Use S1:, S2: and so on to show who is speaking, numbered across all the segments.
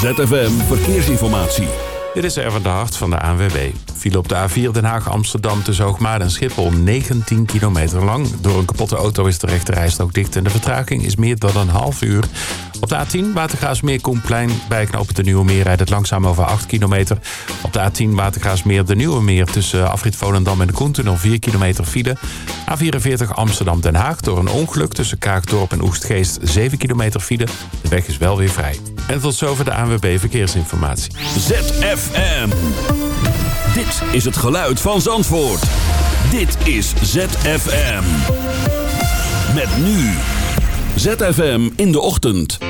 S1: ZFM Verkeersinformatie.
S2: Dit is Erwin de Hart van de ANWB. File op de A4 Den Haag-Amsterdam tussen Hoogmaar en Schiphol 19 kilometer lang. Door een kapotte auto is de rechterrijstrook dicht en de vertraging is meer dan een half uur. Op de A10 Watergraafsmeer Koenplein bij knopen de Nieuwe Meer rijdt het langzaam over 8 kilometer. Op de A10 Watergraafsmeer de Nieuwe Meer tussen Afrit Volendam en de Koentunnel 4 kilometer file. A44 Amsterdam-Den Haag door een ongeluk tussen Kaagdorp en Oestgeest 7 kilometer file. De weg is wel weer vrij. En tot zover de ANWB Verkeersinformatie.
S1: ZFM. Dit is het geluid van Zandvoort. Dit is ZFM. Met nu. ZFM in de ochtend.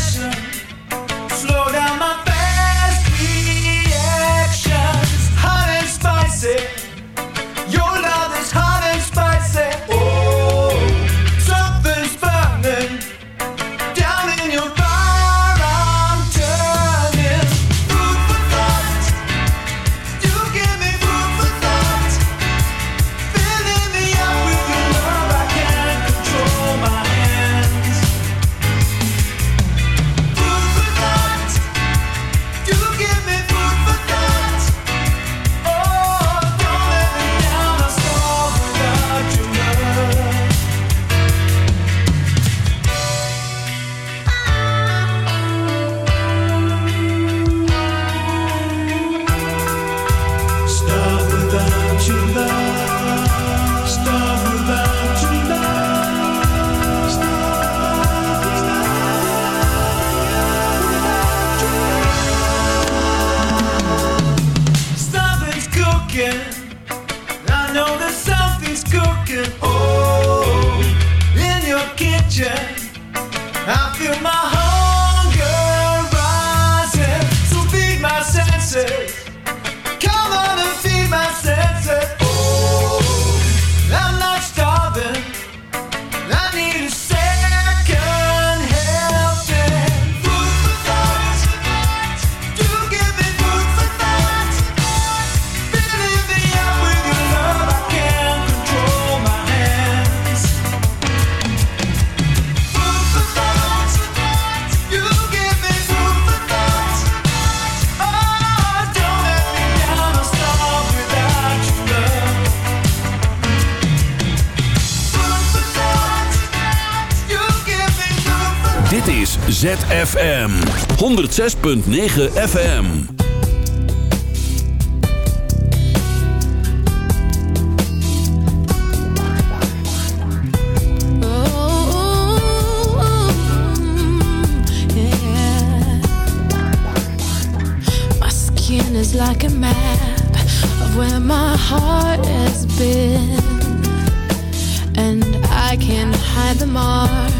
S3: special.
S1: ZFM. 106.9 FM.
S4: like a map of where my heart has been. And I can hide the mark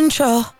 S4: control?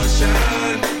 S5: done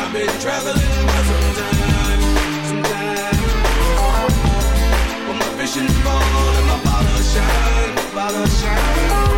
S5: I've been traveling for some my and my bottle shine, bottle shine.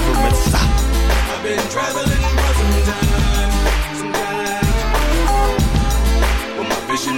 S5: I've been traveling for some time, some time. My vision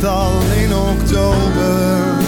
S6: Meestal in oktober.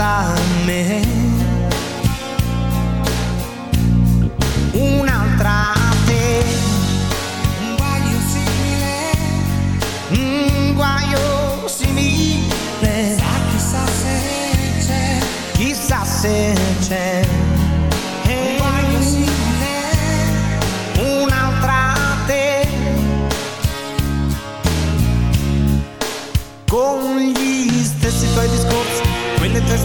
S7: I miss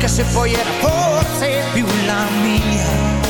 S7: Anche se poi era forse più la mia.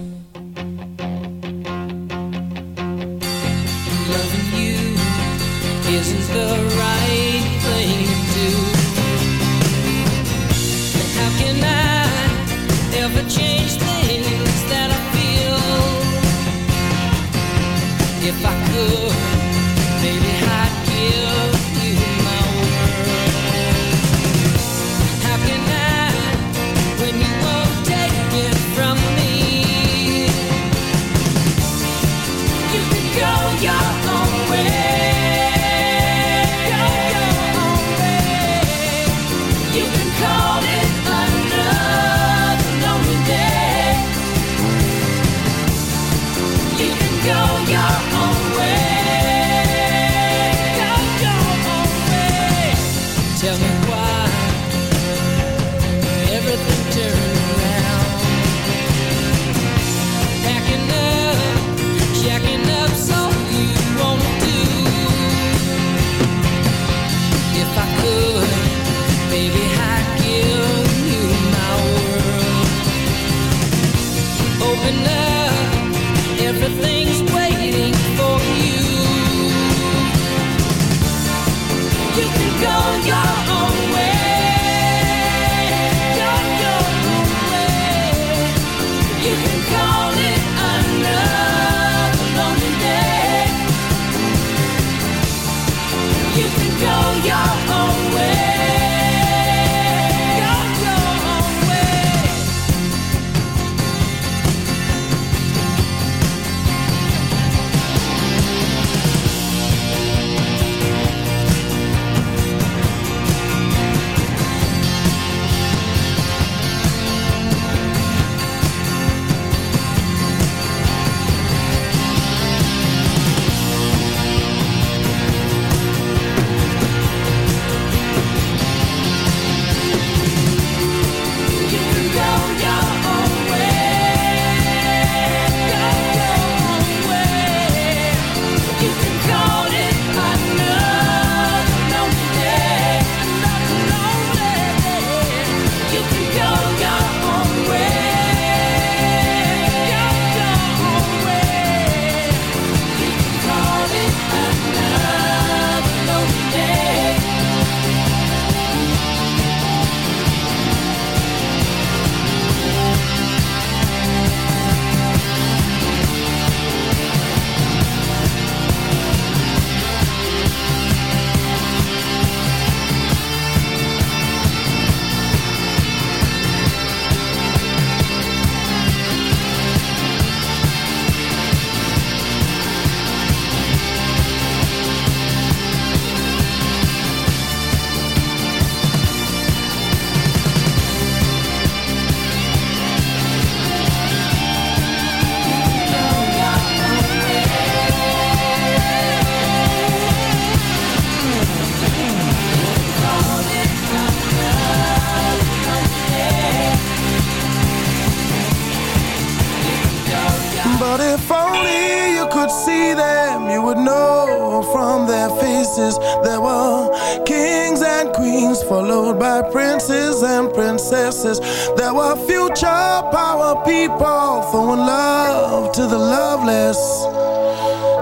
S8: throwing love to the loveless.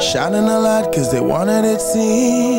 S8: Shining a light cause they wanted it seen.